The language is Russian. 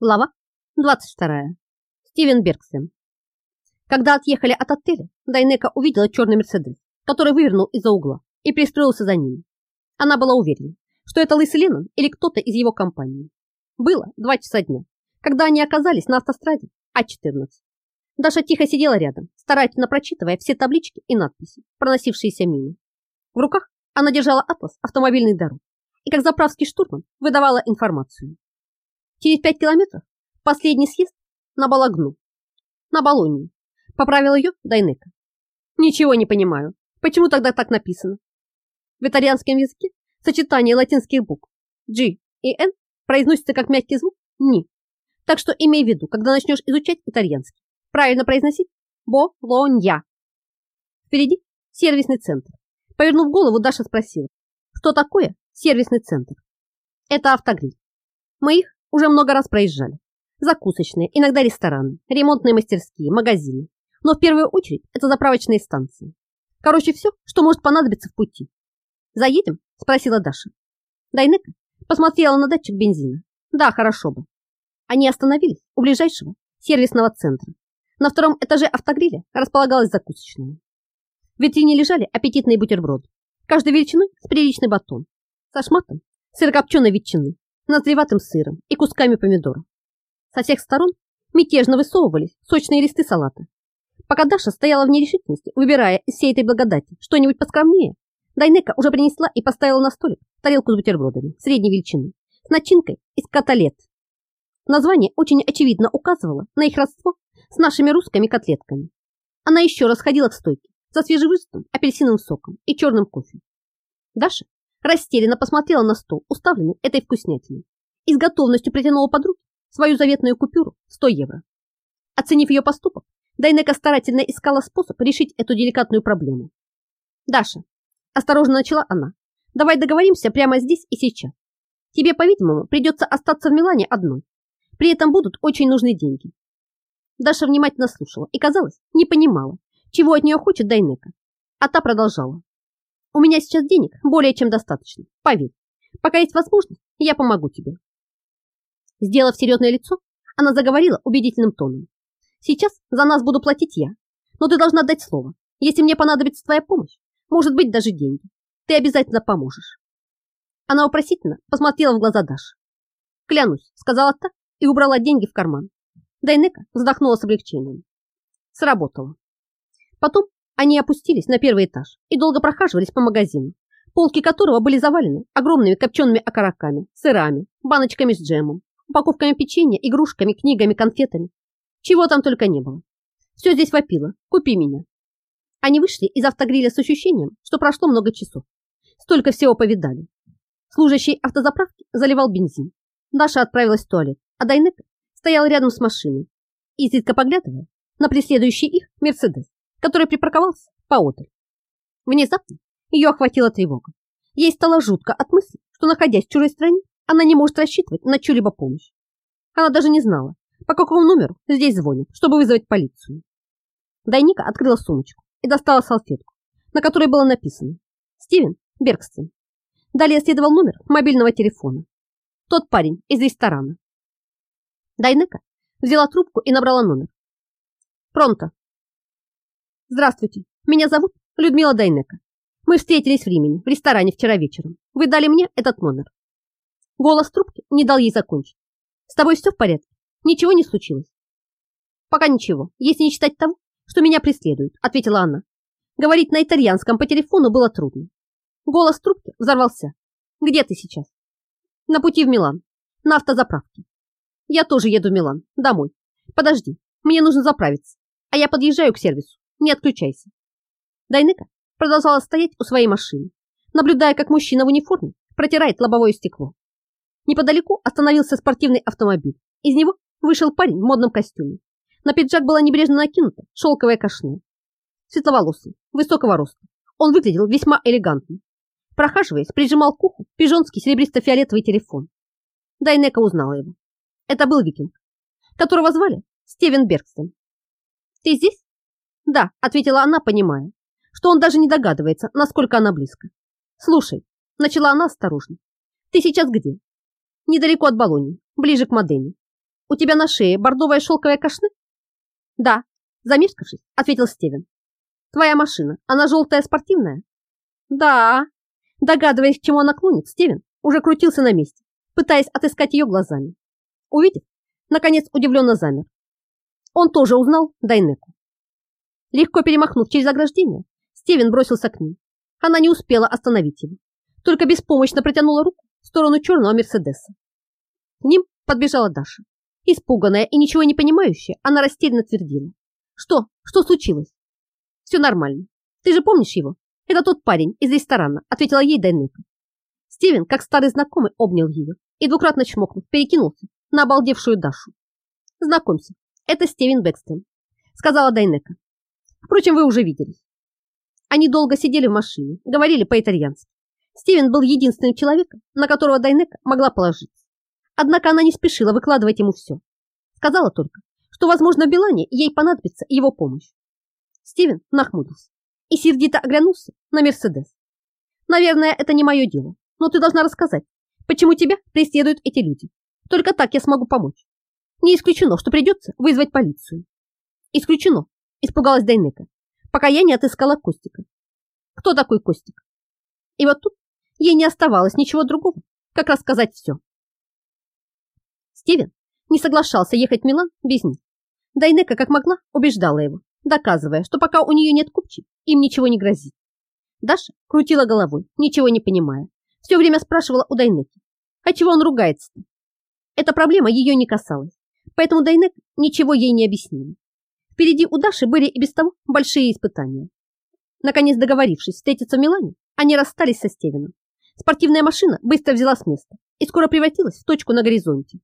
Глава 22. Стивен Бергсен. Когда отъехали от отеля, Дайнека увидела черный Мерседес, который вывернул из-за угла и пристроился за ним. Она была уверена, что это Лысый Леннон или кто-то из его компании. Было два часа дня, когда они оказались на автостраде А14. Даша тихо сидела рядом, старательно прочитывая все таблички и надписи, проносившиеся мимо. В руках она держала атлас автомобильных дорог и, как заправский штурман, выдавала информацию. Через пять километров последний съезд на Балагну. На Болонию. Поправил ее Дайнека. Ничего не понимаю. Почему тогда так написано? В итальянском языке сочетание латинских букв G и N произносится как мягкий звук «ни». Так что имей в виду, когда начнешь изучать итальянский, правильно произносить «Болонья». Впереди сервисный центр. Повернув голову, Даша спросила, что такое сервисный центр? Это автогриль. Мы их уже много раз проезжали. Закусочные, иногда рестораны, ремонтные мастерские, магазины. Но в первую очередь это заправочные станции. Короче, все, что может понадобиться в пути. «Заедем?» – спросила Даша. Дайнека посмотрела на датчик бензина. Да, хорошо бы. Они остановились у ближайшего сервисного центра. На втором этаже автогриля располагалась закусочная. В витрине лежали аппетитные бутерброды, каждой величиной с приличный батон, со шматом сырокопченой ветчины, назреватым сыром и кусками помидоров. Со всех сторон мятежно высовывались сочные листы салата. Пока Даша стояла в нерешительности, выбирая из всей этой благодати что-нибудь поскромнее, Дайнека уже принесла и поставила на столик тарелку с бутербродами средней величины с начинкой из котлет. Название очень очевидно указывало на их родство с нашими русскими котлетками. Она еще раз ходила к стойке за свежевыжатым апельсиновым соком и черным кофе. Даша растерянно посмотрела на стол, уставленный этой вкуснятиной, и с готовностью притянула под свою заветную купюру 100 евро. Оценив ее поступок, Дайнека старательно искала способ решить эту деликатную проблему. «Даша», – осторожно начала она, – «давай договоримся прямо здесь и сейчас. Тебе, по-видимому, придется остаться в Милане одной. При этом будут очень нужны деньги». Даша внимательно слушала и, казалось, не понимала, чего от нее хочет Дайнека. А та продолжала. У меня сейчас денег более чем достаточно, поверь. Пока есть возможность, я помогу тебе. Сделав серьезное лицо, она заговорила убедительным тоном. Сейчас за нас буду платить я, но ты должна дать слово. Если мне понадобится твоя помощь, может быть, даже деньги, ты обязательно поможешь. Она вопросительно посмотрела в глаза Даши. Клянусь, сказала та и убрала деньги в карман. Дайнека вздохнула с облегчением. Сработало. Потом они опустились на первый этаж и долго прохаживались по магазину, полки которого были завалены огромными копчеными окороками, сырами, баночками с джемом, упаковками печенья, игрушками, книгами, конфетами. Чего там только не было. Все здесь вопило. Купи меня. Они вышли из автогриля с ощущением, что прошло много часов. Столько всего повидали. Служащий автозаправки заливал бензин. Даша отправилась в туалет, а Дайнека стоял рядом с машиной, изредка поглядывая на преследующий их Мерседес который припарковался поодаль. Внезапно ее охватила тревога. Ей стало жутко от мысли, что, находясь в чужой стране, она не может рассчитывать на чью-либо помощь. Она даже не знала, по какому номеру здесь звонят, чтобы вызвать полицию. Дайника открыла сумочку и достала салфетку, на которой было написано «Стивен Бергстен». Далее следовал номер мобильного телефона. Тот парень из ресторана. Дайнека взяла трубку и набрала номер. «Пронто», Здравствуйте, меня зовут Людмила Дайнека. Мы встретились в Римени, в ресторане вчера вечером. Вы дали мне этот номер. Голос трубки не дал ей закончить. С тобой все в порядке? Ничего не случилось? Пока ничего, если не считать того, что меня преследуют, ответила она. Говорить на итальянском по телефону было трудно. Голос трубки взорвался. Где ты сейчас? На пути в Милан, на автозаправке. Я тоже еду в Милан, домой. Подожди, мне нужно заправиться, а я подъезжаю к сервису. Не отключайся. Дайнека продолжала стоять у своей машины, наблюдая, как мужчина в униформе протирает лобовое стекло. Неподалеку остановился спортивный автомобиль. Из него вышел парень в модном костюме. На пиджак была небрежно накинута шелковая кашне. Светловолосый, высокого роста. Он выглядел весьма элегантно. Прохаживаясь, прижимал к уху пижонский серебристо-фиолетовый телефон. Дайнека узнала его. Это был викинг, которого звали Стивен Бергстен. «Ты здесь?» «Да», — ответила она, понимая, что он даже не догадывается, насколько она близко. «Слушай», — начала она осторожно, — «ты сейчас где?» «Недалеко от Болонии, ближе к Модене. у тебя на шее бордовая шелковая кашны? Да, замешкавшись, ответил Стивен. Твоя машина, она желтая спортивная? Да. Догадываясь, к чему она клонит, Стивен уже крутился на месте, пытаясь отыскать ее глазами. Увидев, наконец удивленно замер. Он тоже узнал Дайнеку. Легко перемахнув через ограждение, Стивен бросился к ней. Она не успела остановить его, только беспомощно протянула руку в сторону черного Мерседеса. К ним подбежала Даша. Испуганная и ничего не понимающая, она растерянно твердила. «Что? Что случилось?» «Все нормально. Ты же помнишь его? Это тот парень из ресторана», ответила ей Дайнека. Стивен, как старый знакомый, обнял ее и двукратно чмокнув, перекинулся на обалдевшую Дашу. «Знакомься, это Стивен Бэкстем», сказала Дайнека. «Впрочем, вы уже виделись». Они долго сидели в машине, говорили по-итальянски. Стивен был единственным человеком, на которого Дайнека могла положиться. Однако она не спешила выкладывать ему все. Сказала только, что, возможно, в Билане ей понадобится его помощь. Стивен нахмурился и сердито оглянулся на Мерседес. «Наверное, это не мое дело, но ты должна рассказать, почему тебя преследуют эти люди. Только так я смогу помочь. Не исключено, что придется вызвать полицию». «Исключено», – испугалась Дайнека, пока я не отыскала Костика. «Кто такой Костик?» И вот тут Ей не оставалось ничего другого, как рассказать все. Стивен не соглашался ехать в Милан без них. Дайнека как могла убеждала его, доказывая, что пока у нее нет купчи, им ничего не грозит. Даша крутила головой, ничего не понимая. Все время спрашивала у Дайнеки, а чего он ругается-то? Эта проблема ее не касалась, поэтому Дайнек ничего ей не объяснила. Впереди у Даши были и без того большие испытания. Наконец договорившись встретиться в Милане, они расстались со Стивеном. Спортивная машина быстро взяла с места и скоро превратилась в точку на горизонте.